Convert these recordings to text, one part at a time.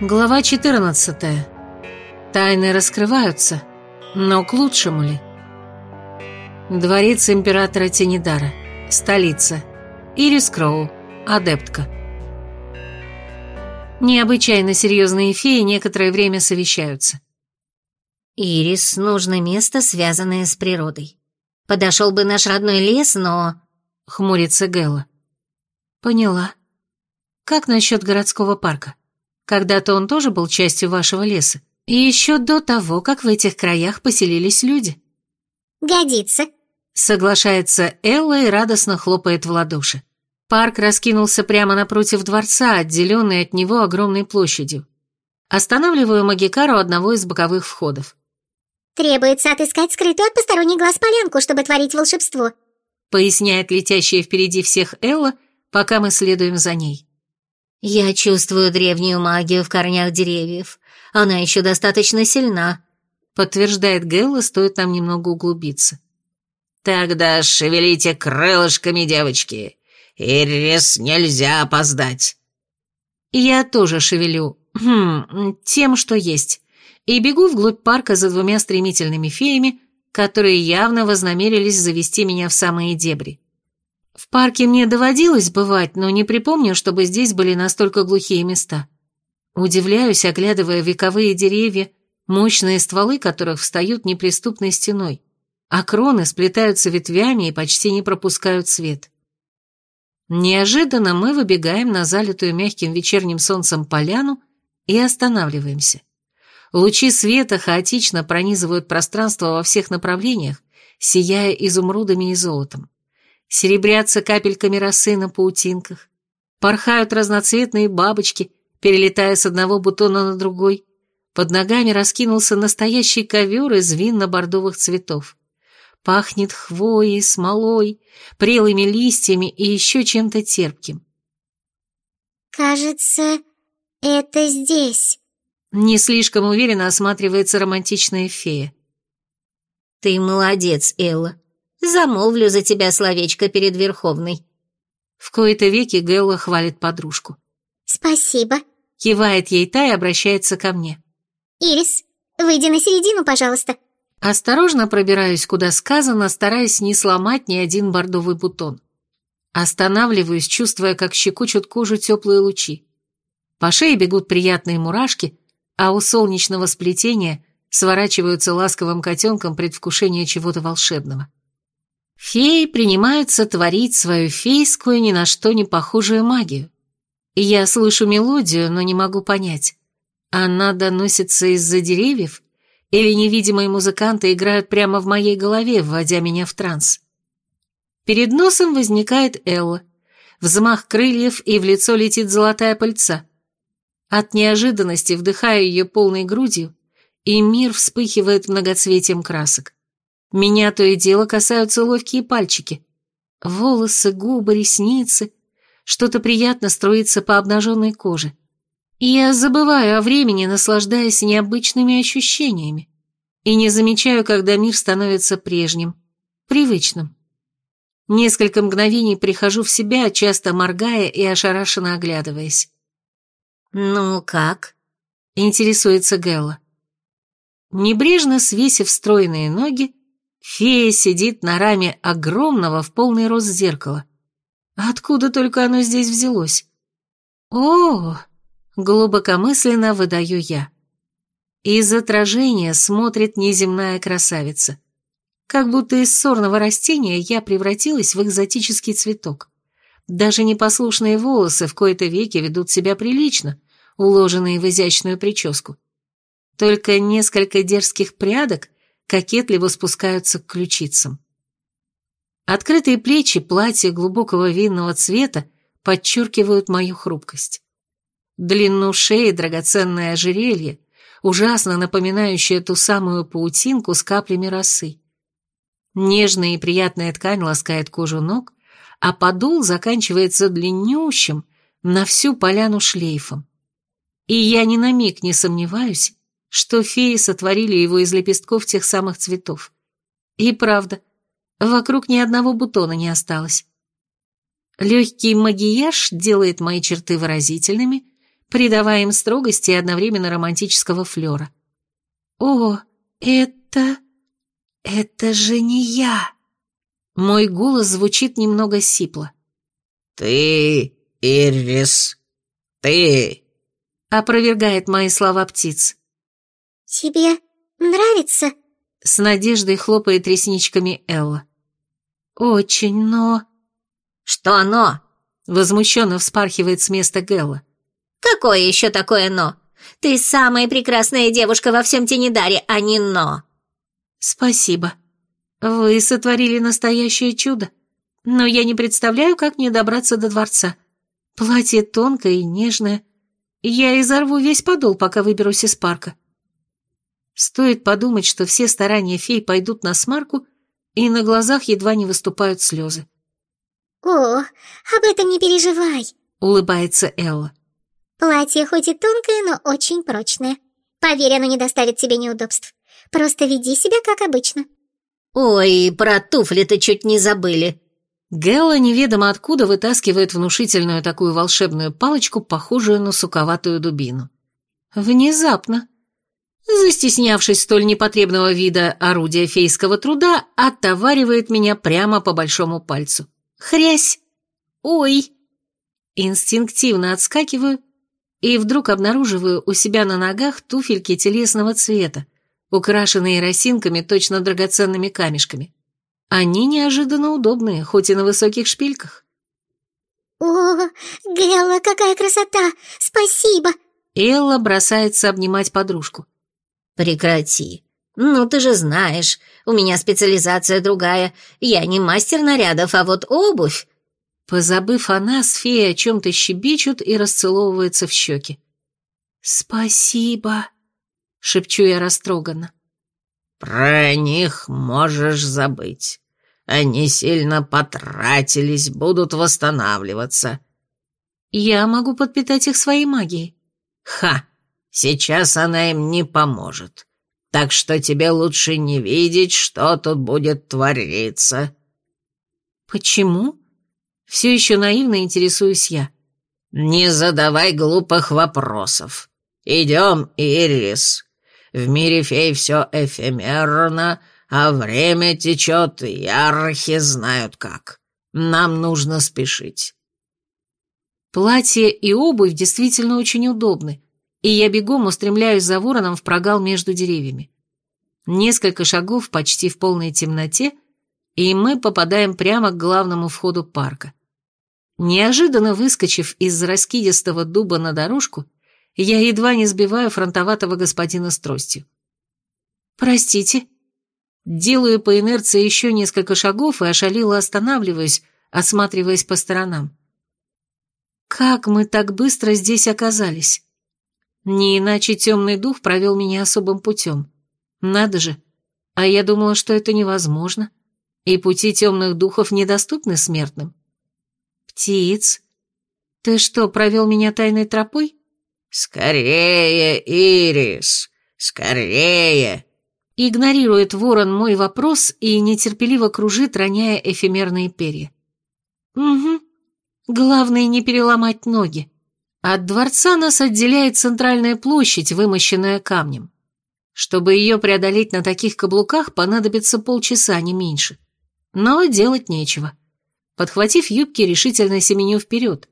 Глава 14. Тайны раскрываются, но к лучшему ли? Дворец императора Тенидара. Столица. Ирис Кроу. Адептка. Необычайно серьезные феи некоторое время совещаются. Ирис, нужно место, связанное с природой. Подошел бы наш родной лес, но... Хмурится Гэла. Поняла. Как насчет городского парка? Когда-то он тоже был частью вашего леса. И еще до того, как в этих краях поселились люди. Годится. Соглашается Элла и радостно хлопает в ладоши. Парк раскинулся прямо напротив дворца, отделенный от него огромной площадью. Останавливаю Магикару одного из боковых входов. «Требуется отыскать скрытую от посторонних глаз полянку, чтобы творить волшебство», поясняет летящая впереди всех Элла, пока мы следуем за ней. «Я чувствую древнюю магию в корнях деревьев. Она еще достаточно сильна», — подтверждает Гелла, стоит нам немного углубиться. «Тогда шевелите крылышками, девочки. Ирис, нельзя опоздать». Я тоже шевелю, хм, тем, что есть, и бегу вглубь парка за двумя стремительными феями, которые явно вознамерились завести меня в самые дебри. В парке мне доводилось бывать, но не припомню, чтобы здесь были настолько глухие места. Удивляюсь, оглядывая вековые деревья, мощные стволы которых встают неприступной стеной, а кроны сплетаются ветвями и почти не пропускают свет. Неожиданно мы выбегаем на залитую мягким вечерним солнцем поляну и останавливаемся. Лучи света хаотично пронизывают пространство во всех направлениях, сияя изумрудами и золотом серебрятся капельками росы на паутинках, порхают разноцветные бабочки, перелетая с одного бутона на другой. Под ногами раскинулся настоящий ковер из винно-бордовых цветов. Пахнет хвоей, смолой, прелыми листьями и еще чем-то терпким. «Кажется, это здесь», — не слишком уверенно осматривается романтичная фея. «Ты молодец, Элла», Замолвлю за тебя словечко перед Верховной». В кои-то веки Гелла хвалит подружку. «Спасибо», — кивает ей та и обращается ко мне. «Ирис, выйди на середину, пожалуйста». Осторожно пробираюсь, куда сказано, стараясь не сломать ни один бордовый бутон. Останавливаюсь, чувствуя, как щекочут кожу теплые лучи. По шее бегут приятные мурашки, а у солнечного сплетения сворачиваются ласковым котенком предвкушение чего-то волшебного. Феи принимаются творить свою фейскую, ни на что не похожую магию. Я слышу мелодию, но не могу понять, она доносится из-за деревьев или невидимые музыканты играют прямо в моей голове, вводя меня в транс. Перед носом возникает Элла, взмах крыльев, и в лицо летит золотая пыльца. От неожиданности вдыхаю ее полной грудью, и мир вспыхивает многоцветием красок. Меня то и дело касаются ловкие пальчики. Волосы, губы, ресницы. Что-то приятно струится по обнаженной коже. Я забываю о времени, наслаждаясь необычными ощущениями. И не замечаю, когда мир становится прежним, привычным. Несколько мгновений прихожу в себя, часто моргая и ошарашенно оглядываясь. «Ну как?» — интересуется Гелла. Небрежно свесив стройные ноги, Фея сидит на раме огромного в полный рост зеркала. Откуда только оно здесь взялось? О, глубокомысленно выдаю я. Из отражения смотрит неземная красавица. Как будто из сорного растения я превратилась в экзотический цветок. Даже непослушные волосы в кои-то веки ведут себя прилично, уложенные в изящную прическу. Только несколько дерзких прядок кокетливо спускаются к ключицам. Открытые плечи платья глубокого винного цвета подчеркивают мою хрупкость. Длину шеи драгоценное ожерелье, ужасно напоминающее ту самую паутинку с каплями росы. Нежная и приятная ткань ласкает кожу ног, а подол заканчивается длиннющим на всю поляну шлейфом. И я ни на миг не сомневаюсь, что феи сотворили его из лепестков тех самых цветов. И правда, вокруг ни одного бутона не осталось. Легкий магияж делает мои черты выразительными, придавая им строгости и одновременно романтического флера. «О, это... это же не я!» Мой голос звучит немного сипло. «Ты, Ирис, ты!» Опровергает мои слова птиц. «Тебе нравится?» С надеждой хлопает ресничками Элла. «Очень, но...» «Что «но»?» Возмущенно вспархивает с места Гелла. «Какое еще такое «но»? Ты самая прекрасная девушка во всем Тенедаре, а не «но». «Спасибо. Вы сотворили настоящее чудо. Но я не представляю, как мне добраться до дворца. Платье тонкое и нежное. Я изорву весь подол, пока выберусь из парка». Стоит подумать, что все старания фей пойдут на смарку, и на глазах едва не выступают слезы. «О, об этом не переживай», — улыбается Элла. «Платье хоть и тонкое, но очень прочное. Поверь, оно не доставит тебе неудобств. Просто веди себя как обычно». «Ой, про туфли-то чуть не забыли». Гелла неведомо откуда вытаскивает внушительную такую волшебную палочку, похожую на суковатую дубину. Внезапно. Застеснявшись столь непотребного вида орудия фейского труда, оттоваривает меня прямо по большому пальцу. Хрясь! Ой! Инстинктивно отскакиваю и вдруг обнаруживаю у себя на ногах туфельки телесного цвета, украшенные росинками, точно драгоценными камешками. Они неожиданно удобные, хоть и на высоких шпильках. «О, Гелла, какая красота! Спасибо!» Элла бросается обнимать подружку. «Прекрати. Ну, ты же знаешь, у меня специализация другая. Я не мастер нарядов, а вот обувь...» Позабыв о нас, феи о чем-то щебечут и расцеловываются в щеки. «Спасибо», — шепчу я растроганно. «Про них можешь забыть. Они сильно потратились, будут восстанавливаться». «Я могу подпитать их своей магией». «Ха! Сейчас она им не поможет. Так что тебе лучше не видеть, что тут будет твориться». «Почему?» Все еще наивно интересуюсь я. «Не задавай глупых вопросов. Идем, Ирис. В мире фей все эфемерно, а время течет, и архи знают как. Нам нужно спешить». Платье и обувь действительно очень удобны, и я бегом устремляюсь за вороном в прогал между деревьями. Несколько шагов почти в полной темноте, и мы попадаем прямо к главному входу парка. Неожиданно выскочив из раскидистого дуба на дорожку, я едва не сбиваю фронтоватого господина с тростью. «Простите». Делаю по инерции еще несколько шагов и ошалело останавливаюсь, осматриваясь по сторонам. «Как мы так быстро здесь оказались?» Не иначе темный дух провел меня особым путем. Надо же. А я думала, что это невозможно. И пути темных духов недоступны смертным. Птиц, ты что, провел меня тайной тропой? Скорее, Ирис, скорее. Игнорирует ворон мой вопрос и нетерпеливо кружит, роняя эфемерные перья. Угу. Главное не переломать ноги. От дворца нас отделяет центральная площадь, вымощенная камнем. Чтобы ее преодолеть на таких каблуках, понадобится полчаса, не меньше. Но делать нечего. Подхватив юбки, решительно семеню вперед.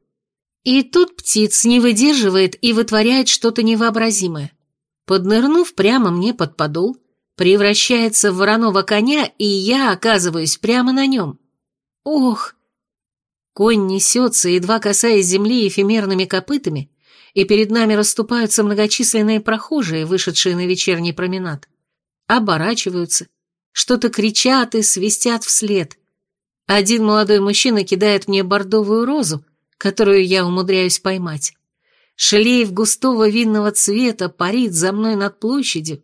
И тут птиц не выдерживает и вытворяет что-то невообразимое. Поднырнув прямо мне под подол, превращается в вороного коня, и я оказываюсь прямо на нем. Ох, Конь несется, едва касаясь земли эфемерными копытами, и перед нами расступаются многочисленные прохожие, вышедшие на вечерний променад. Оборачиваются, что-то кричат и свистят вслед. Один молодой мужчина кидает мне бордовую розу, которую я умудряюсь поймать. Шлейф густого винного цвета парит за мной над площадью,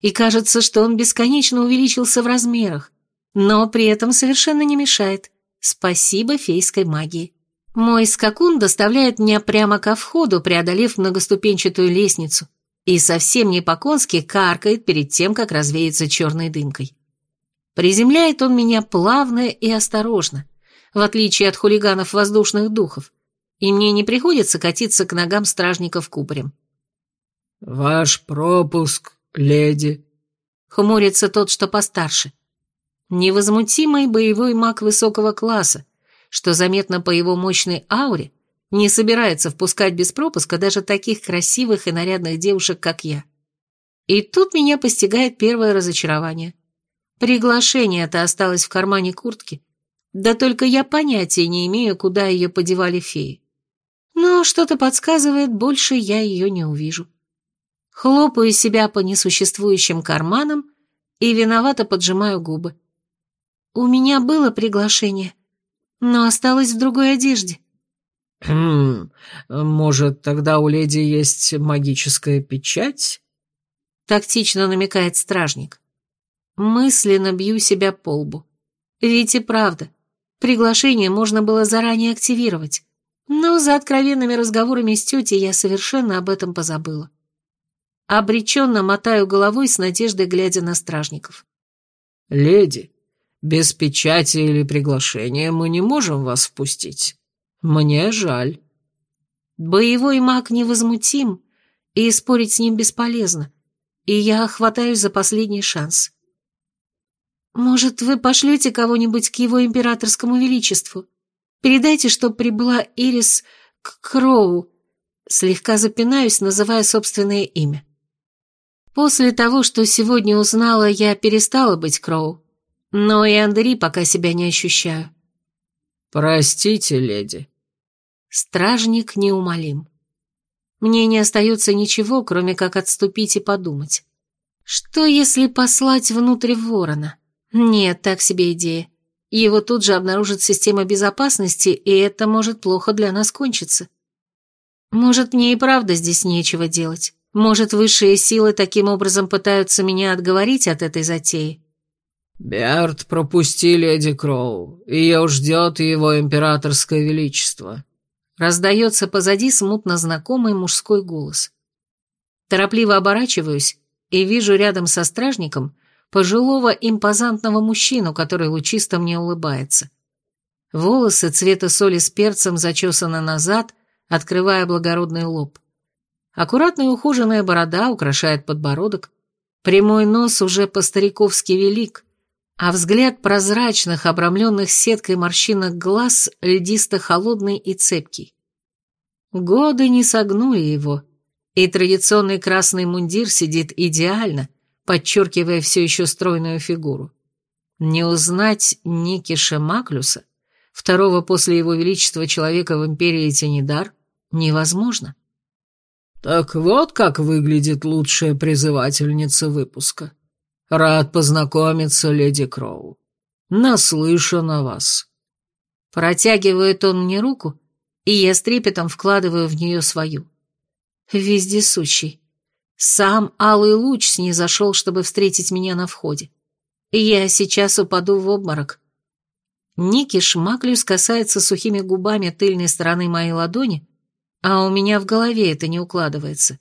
и кажется, что он бесконечно увеличился в размерах, но при этом совершенно не мешает. Спасибо фейской магии. Мой скакун доставляет меня прямо ко входу, преодолев многоступенчатую лестницу, и совсем не по-конски каркает перед тем, как развеется черной дымкой. Приземляет он меня плавно и осторожно, в отличие от хулиганов воздушных духов, и мне не приходится катиться к ногам стражников кубарем. «Ваш пропуск, леди», — хмурится тот, что постарше. Невозмутимый боевой маг высокого класса, что заметно по его мощной ауре, не собирается впускать без пропуска даже таких красивых и нарядных девушек, как я. И тут меня постигает первое разочарование. Приглашение-то осталось в кармане куртки, да только я понятия не имею, куда ее подевали феи. Но что-то подсказывает, больше я ее не увижу. Хлопаю себя по несуществующим карманам и виновато поджимаю губы. У меня было приглашение, но осталось в другой одежде. «Хм, может, тогда у леди есть магическая печать?» Тактично намекает стражник. Мысленно бью себя по лбу. Ведь и правда, приглашение можно было заранее активировать. Но за откровенными разговорами с тетей я совершенно об этом позабыла. Обреченно мотаю головой с надеждой, глядя на стражников. «Леди, без печати или приглашения мы не можем вас впустить. Мне жаль». Боевой маг невозмутим, и спорить с ним бесполезно, и я хватаюсь за последний шанс. «Может, вы пошлете кого-нибудь к его императорскому величеству?» Передайте, что прибыла Ирис Кроу. Слегка запинаюсь, называя собственное имя. После того, что сегодня узнала, я перестала быть Кроу. Но и Андери пока себя не ощущаю. Простите, леди. Стражник неумолим. Мне не остается ничего, кроме как отступить и подумать. Что, если послать внутрь ворона? Нет, так себе идея. Его тут же обнаружит система безопасности, и это может плохо для нас кончиться. Может, мне и правда здесь нечего делать. Может, высшие силы таким образом пытаются меня отговорить от этой затеи. «Берт, пропусти леди Кроу. Ее ждет его императорское величество». Раздается позади смутно знакомый мужской голос. Торопливо оборачиваюсь и вижу рядом со стражником пожилого импозантного мужчину, который лучисто мне улыбается. Волосы цвета соли с перцем зачесаны назад, открывая благородный лоб. Аккуратная ухоженная борода украшает подбородок, прямой нос уже по-стариковски велик, а взгляд прозрачных, обрамленных сеткой морщинок глаз льдисто-холодный и цепкий. Годы не согнули его, и традиционный красный мундир сидит идеально, подчеркивая все еще стройную фигуру. Не узнать Никиша Маклюса, второго после его величества человека в империи Тенедар, невозможно. «Так вот как выглядит лучшая призывательница выпуска. Рад познакомиться, леди Кроу. Наслышан о вас». Протягивает он мне руку, и я с трепетом вкладываю в нее свою. Вездесущий. Сам алый луч снизошел, чтобы встретить меня на входе. Я сейчас упаду в обморок. Ники Шмаклюс касается сухими губами тыльной стороны моей ладони, а у меня в голове это не укладывается.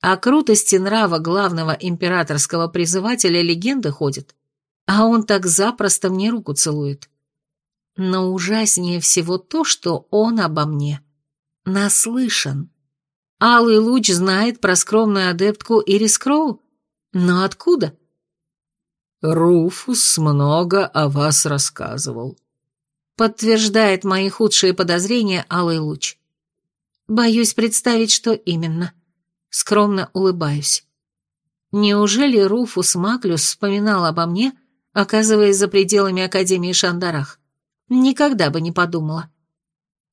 О крутости нрава главного императорского призывателя легенда ходит, а он так запросто мне руку целует. Но ужаснее всего то, что он обо мне наслышан. Алый луч знает про скромную адептку Ирис Кроу? Но откуда? Руфус много о вас рассказывал. Подтверждает мои худшие подозрения Алый луч. Боюсь представить, что именно. Скромно улыбаюсь. Неужели Руфус Маклюс вспоминал обо мне, оказываясь за пределами Академии Шандарах? Никогда бы не подумала.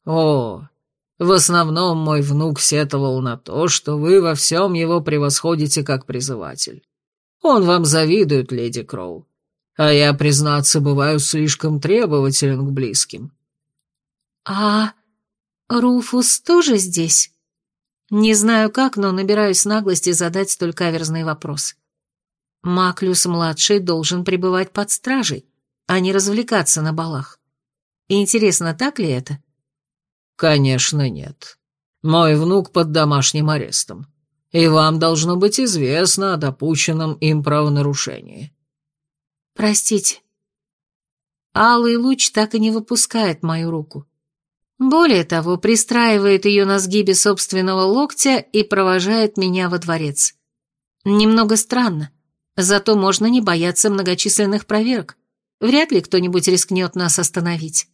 О, в основном мой внук сетовал на то, что вы во всем его превосходите как призыватель. Он вам завидует, леди Кроу. А я, признаться, бываю слишком требователен к близким. А Руфус тоже здесь? Не знаю как, но набираюсь наглости задать столь каверзный вопрос. Маклюс-младший должен пребывать под стражей, а не развлекаться на балах. Интересно, так ли это? «Конечно нет. Мой внук под домашним арестом. И вам должно быть известно о допущенном им правонарушении». «Простите». Алый луч так и не выпускает мою руку. Более того, пристраивает ее на сгибе собственного локтя и провожает меня во дворец. Немного странно, зато можно не бояться многочисленных проверок. Вряд ли кто-нибудь рискнет нас остановить.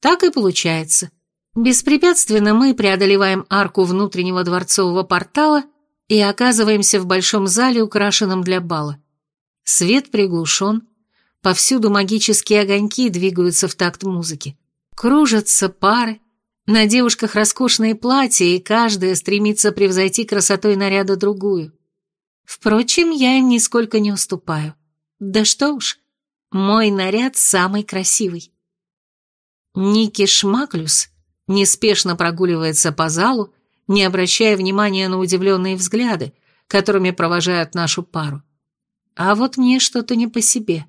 Так и получается. Беспрепятственно мы преодолеваем арку внутреннего дворцового портала и оказываемся в большом зале, украшенном для бала. Свет приглушен, повсюду магические огоньки двигаются в такт музыки. Кружатся пары, на девушках роскошные платья, и каждая стремится превзойти красотой наряда другую. Впрочем, я им нисколько не уступаю. Да что уж, мой наряд самый красивый. Ники Шмаклюс неспешно прогуливается по залу, не обращая внимания на удивленные взгляды, которыми провожают нашу пару. А вот мне что-то не по себе.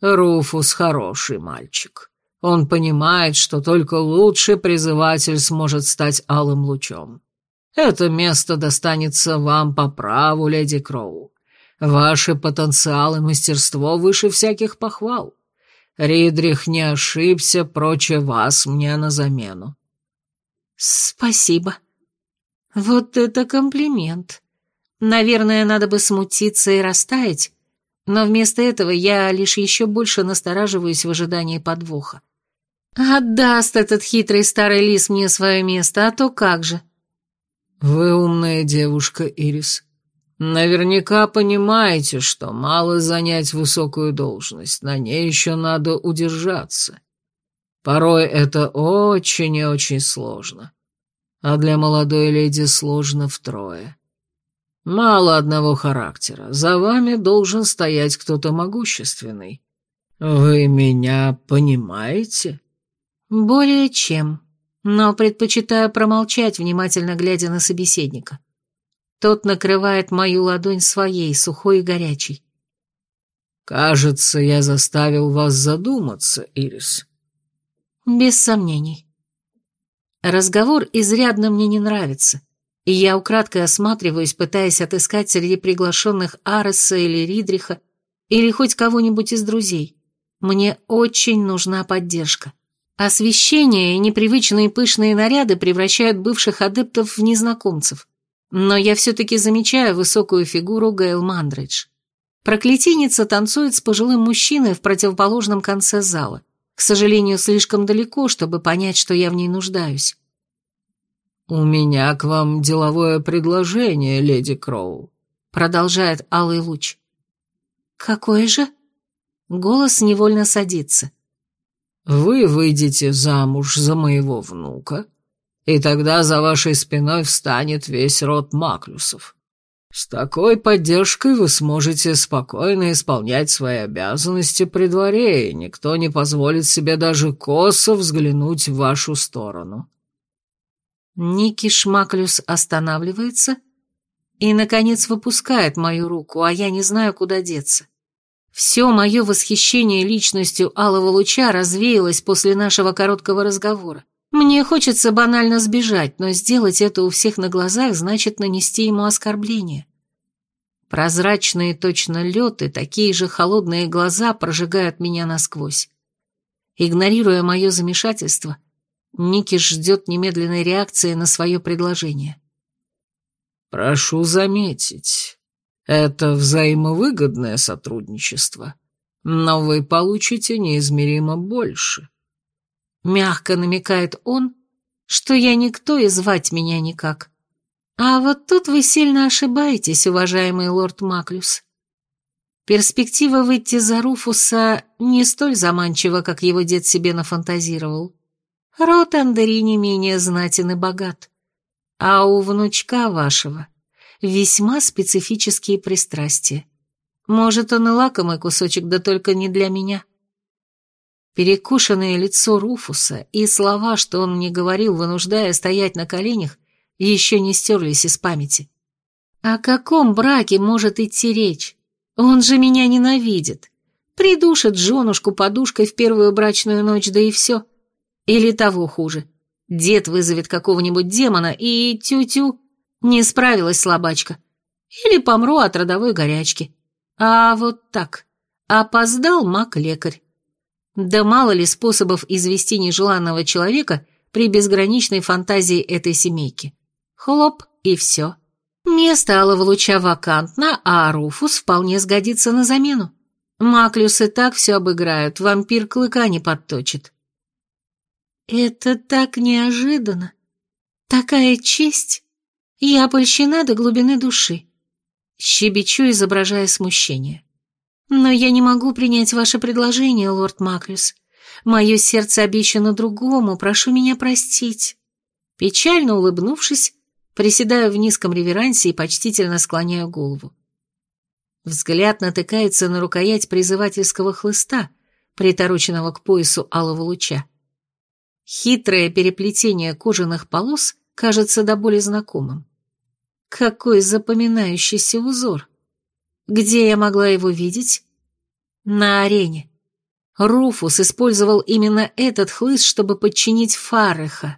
Руфус хороший мальчик. Он понимает, что только лучший призыватель сможет стать алым лучом. Это место достанется вам по праву, леди Кроу. Ваши потенциал и мастерство выше всяких похвал. Ридрих не ошибся, проче вас мне на замену. Спасибо. Вот это комплимент. Наверное, надо бы смутиться и растаять, но вместо этого я лишь еще больше настораживаюсь в ожидании подвоха. Отдаст этот хитрый старый лис мне свое место, а то как же. Вы умная девушка, Ирис. Наверняка понимаете, что мало занять высокую должность, на ней еще надо удержаться. Порой это очень и очень сложно. А для молодой леди сложно втрое. Мало одного характера, за вами должен стоять кто-то могущественный. Вы меня понимаете? Более чем, но предпочитаю промолчать, внимательно глядя на собеседника. Тот накрывает мою ладонь своей, сухой и горячей. «Кажется, я заставил вас задуматься, Ирис». «Без сомнений». Разговор изрядно мне не нравится, и я украдкой осматриваюсь, пытаясь отыскать среди приглашенных Ареса или Ридриха, или хоть кого-нибудь из друзей. Мне очень нужна поддержка. Освещение и непривычные пышные наряды превращают бывших адептов в незнакомцев. Но я все-таки замечаю высокую фигуру Гейл Мандридж. Проклятийница танцует с пожилым мужчиной в противоположном конце зала. К сожалению, слишком далеко, чтобы понять, что я в ней нуждаюсь. «У меня к вам деловое предложение, леди Кроу», — продолжает Алый Луч. «Какое же?» Голос невольно садится. «Вы выйдете замуж за моего внука, и тогда за вашей спиной встанет весь род Маклюсов. С такой поддержкой вы сможете спокойно исполнять свои обязанности при дворе, и никто не позволит себе даже косо взглянуть в вашу сторону». Ники Шмаклюс останавливается и, наконец, выпускает мою руку, а я не знаю, куда деться. Все мое восхищение личностью Алого Луча развеялось после нашего короткого разговора. Мне хочется банально сбежать, но сделать это у всех на глазах значит нанести ему оскорбление. Прозрачные точно лед и такие же холодные глаза прожигают меня насквозь. Игнорируя мое замешательство, Ники ждет немедленной реакции на свое предложение. «Прошу заметить, это взаимовыгодное сотрудничество, но вы получите неизмеримо больше». Мягко намекает он, что я никто и звать меня никак. А вот тут вы сильно ошибаетесь, уважаемый лорд Маклюс. Перспектива выйти за Руфуса не столь заманчива, как его дед себе нафантазировал. Род Андери не менее знатен и богат. А у внучка вашего весьма специфические пристрастия. Может, он и лакомый кусочек, да только не для меня. Перекушенное лицо Руфуса и слова, что он мне говорил, вынуждая стоять на коленях, еще не стерлись из памяти. О каком браке может идти речь? Он же меня ненавидит. Придушит женушку подушкой в первую брачную ночь, да и все. Или того хуже. Дед вызовет какого-нибудь демона и тю-тю, не справилась слабачка. Или помру от родовой горячки. А вот так. Опоздал маг-лекарь. Да мало ли способов извести нежеланного человека при безграничной фантазии этой семейки. Хлоп, и все. Место алого луча вакантно, а Руфус вполне сгодится на замену. Маклюс и так все обыграют, вампир клыка не подточит. Это так неожиданно. Такая честь. Я польщена до глубины души. Щебечу, изображая смущение. Но я не могу принять ваше предложение, лорд Маклюс. Мое сердце обещано другому, прошу меня простить. Печально улыбнувшись, приседаю в низком реверансе и почтительно склоняю голову. Взгляд натыкается на рукоять призывательского хлыста, притороченного к поясу алого луча. Хитрое переплетение кожаных полос кажется до боли знакомым. Какой запоминающийся узор! Где я могла его видеть? На арене. Руфус использовал именно этот хлыст, чтобы подчинить Фареха.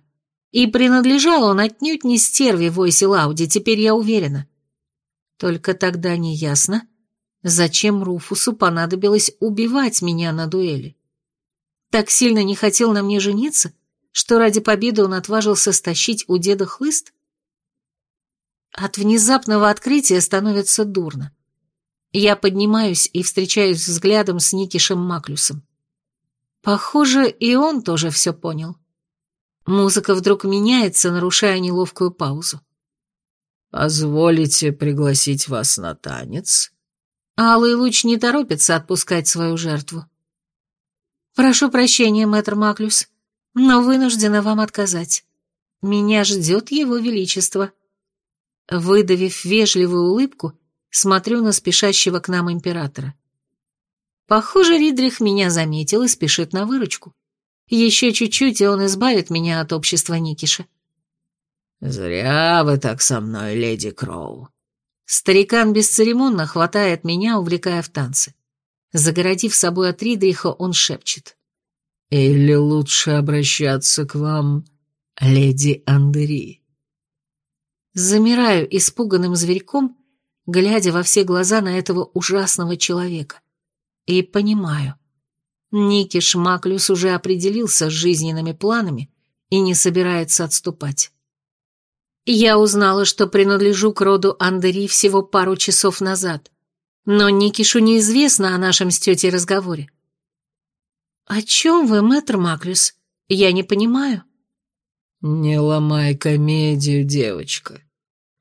И принадлежал он отнюдь не стерве Войси Лауди, теперь я уверена. Только тогда не ясно, Зачем Руфусу понадобилось убивать меня на дуэли? Так сильно не хотел на мне жениться, что ради победы он отважился стащить у деда хлыст? От внезапного открытия становится дурно. Я поднимаюсь и встречаюсь взглядом с Никишем Маклюсом. Похоже, и он тоже все понял. Музыка вдруг меняется, нарушая неловкую паузу. «Позволите пригласить вас на танец?» Алый луч не торопится отпускать свою жертву. «Прошу прощения, мэтр Маклюс, но вынуждена вам отказать. Меня ждет его величество». Выдавив вежливую улыбку, смотрю на спешащего к нам императора. Похоже, Ридрих меня заметил и спешит на выручку. Еще чуть-чуть, и он избавит меня от общества Никиша. «Зря вы так со мной, леди Кроу», Старикан бесцеремонно хватает меня, увлекая в танцы. Загородив собой от Ридриха, он шепчет. «Или лучше обращаться к вам, леди Андери?» Замираю испуганным зверьком, глядя во все глаза на этого ужасного человека. И понимаю. Никиш Маклюс уже определился с жизненными планами и не собирается отступать. Я узнала, что принадлежу к роду Андери всего пару часов назад, но Никишу неизвестно о нашем с тетей разговоре. «О чем вы, мэтр Маклюс? Я не понимаю». «Не ломай комедию, девочка.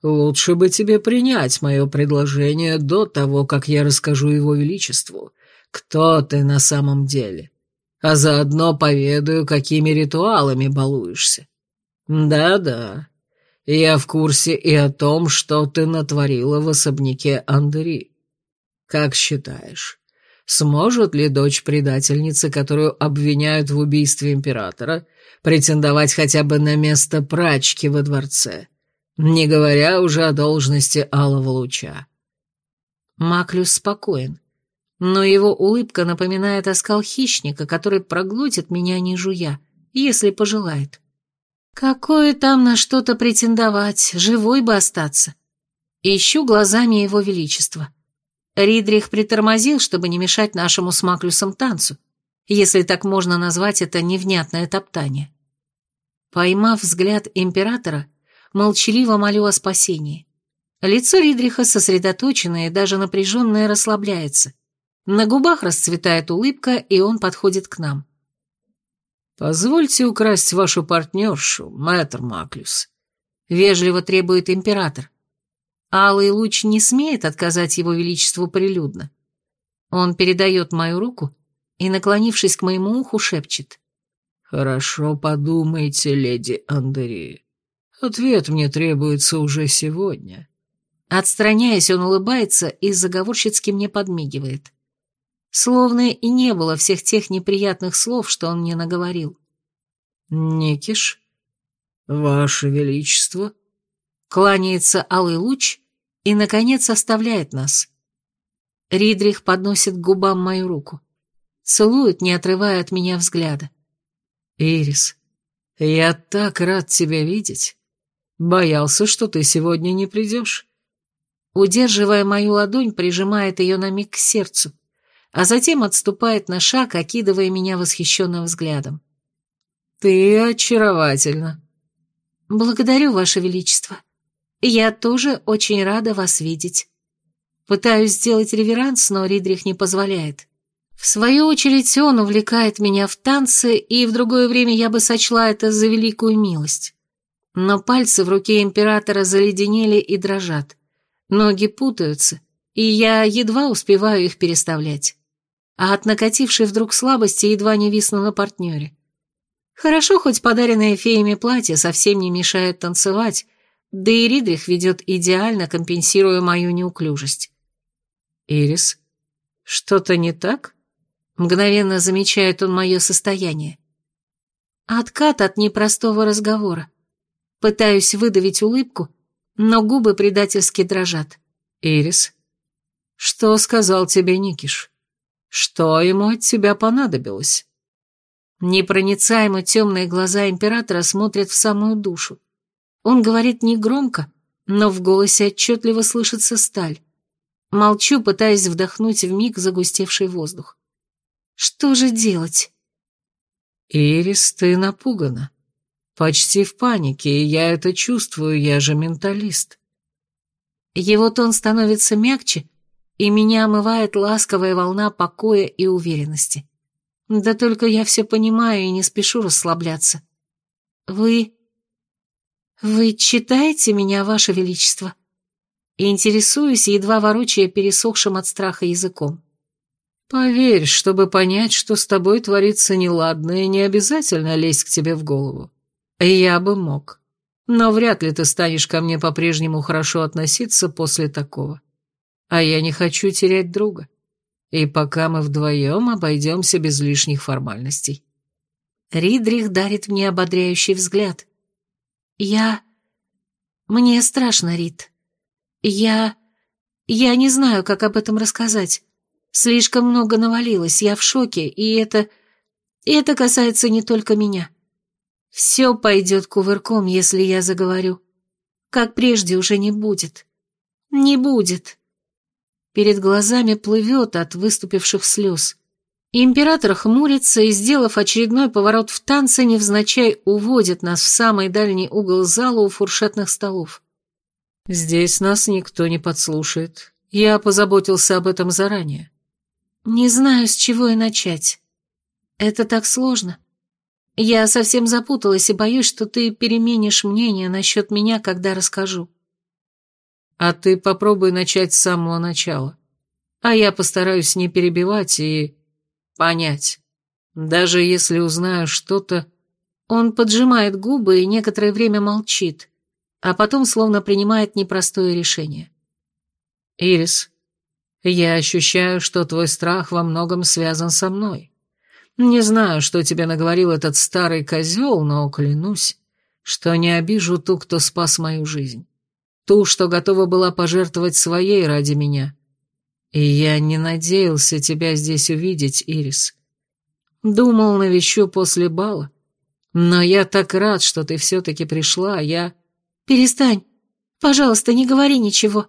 Лучше бы тебе принять мое предложение до того, как я расскажу его величеству, кто ты на самом деле, а заодно поведаю, какими ритуалами балуешься. Да-да, я в курсе и о том, что ты натворила в особняке Андери. Как считаешь, сможет ли дочь предательницы, которую обвиняют в убийстве императора, претендовать хотя бы на место прачки во дворце, не говоря уже о должности алого луча? Маклюс спокоен, но его улыбка напоминает оскал хищника, который проглотит меня не жуя, если пожелает. Какое там на что-то претендовать, живой бы остаться. Ищу глазами его величества. Ридрих притормозил, чтобы не мешать нашему с Маклюсом танцу, если так можно назвать это невнятное топтание. Поймав взгляд императора, молчаливо молю о спасении. Лицо Ридриха сосредоточенное и даже напряженное расслабляется. На губах расцветает улыбка, и он подходит к нам. «Позвольте украсть вашу партнершу, мэтр Маклюс», — вежливо требует император. Алый луч не смеет отказать его величеству прилюдно. Он передает мою руку и, наклонившись к моему уху, шепчет. «Хорошо подумайте, леди Андери. Ответ мне требуется уже сегодня». Отстраняясь, он улыбается и заговорщицки мне подмигивает. Словно и не было всех тех неприятных слов, что он мне наговорил. «Никиш, ваше величество», кланяется алый луч и, наконец, оставляет нас. Ридрих подносит к губам мою руку, целует, не отрывая от меня взгляда. «Ирис, я так рад тебя видеть. Боялся, что ты сегодня не придешь». Удерживая мою ладонь, прижимает ее на миг к сердцу, а затем отступает на шаг, окидывая меня восхищенным взглядом. «Ты очаровательна». «Благодарю, Ваше Величество. Я тоже очень рада вас видеть». Пытаюсь сделать реверанс, но Ридрих не позволяет. В свою очередь он увлекает меня в танцы, и в другое время я бы сочла это за великую милость. Но пальцы в руке императора заледенели и дрожат. Ноги путаются, и я едва успеваю их переставлять. А от накатившей вдруг слабости едва не висну на партнере. Хорошо, хоть подаренное феями платье совсем не мешает танцевать, да и Ридрих ведет идеально, компенсируя мою неуклюжесть. «Ирис, что-то не так?» Мгновенно замечает он мое состояние. Откат от непростого разговора. Пытаюсь выдавить улыбку, но губы предательски дрожат. «Ирис, что сказал тебе Никиш? Что ему от тебя понадобилось?» Непроницаемо темные глаза императора смотрят в самую душу. Он говорит негромко, но в голосе отчетливо слышится сталь. Молчу, пытаясь вдохнуть в миг загустевший воздух. Что же делать? Ирис, ты напугана. Почти в панике, и я это чувствую, я же менталист. Его тон становится мягче, и меня омывает ласковая волна покоя и уверенности. Да только я все понимаю и не спешу расслабляться. Вы... Вы читаете меня, Ваше Величество? Интересуюсь, едва ворочая пересохшим от страха языком. Поверь, чтобы понять, что с тобой творится неладное, не обязательно лезть к тебе в голову. Я бы мог. Но вряд ли ты станешь ко мне по-прежнему хорошо относиться после такого. А я не хочу терять друга. И пока мы вдвоем обойдемся без лишних формальностей. Ридрих дарит мне ободряющий взгляд. Я... Мне страшно, Рид. Я... Я не знаю, как об этом рассказать. Слишком много навалилось, я в шоке, и это... Это касается не только меня. Все пойдет кувырком, если я заговорю. Как прежде уже не будет. Не будет. Перед глазами плывет от выступивших слез. Император хмурится и, сделав очередной поворот в танце, невзначай уводит нас в самый дальний угол зала у фуршетных столов. «Здесь нас никто не подслушает. Я позаботился об этом заранее». «Не знаю, с чего и начать. Это так сложно. Я совсем запуталась и боюсь, что ты переменишь мнение насчет меня, когда расскажу. А ты попробуй начать с самого начала. А я постараюсь не перебивать и понять. Даже если узнаю что-то... Он поджимает губы и некоторое время молчит, а потом словно принимает непростое решение. Ирис, я ощущаю, что твой страх во многом связан со мной. Не знаю, что тебе наговорил этот старый козел, но клянусь, что не обижу ту, кто спас мою жизнь. Ту, что готова была пожертвовать своей ради меня. И я не надеялся тебя здесь увидеть, Ирис. Думал, навещу после бала. Но я так рад, что ты все-таки пришла, я... Перестань. Пожалуйста, не говори ничего.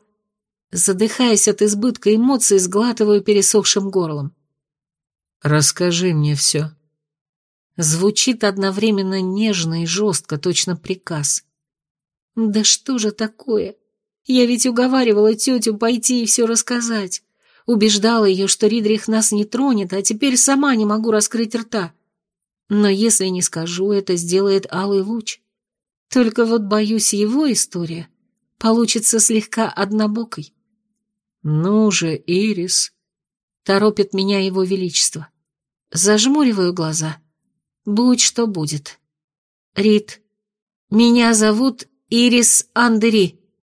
Задыхаясь от избытка эмоций, сглатываю пересохшим горлом. «Расскажи мне все». Звучит одновременно нежно и жестко, точно приказ. «Да что же такое? Я ведь уговаривала тетю пойти и все рассказать. Убеждала ее, что Ридрих нас не тронет, а теперь сама не могу раскрыть рта. Но если не скажу, это сделает алый луч. Только вот боюсь, его история получится слегка однобокой. «Ну же, Ирис!» — торопит меня его величество. Зажмуриваю глаза. Будь что будет. Рит, меня зовут Ирис Андери.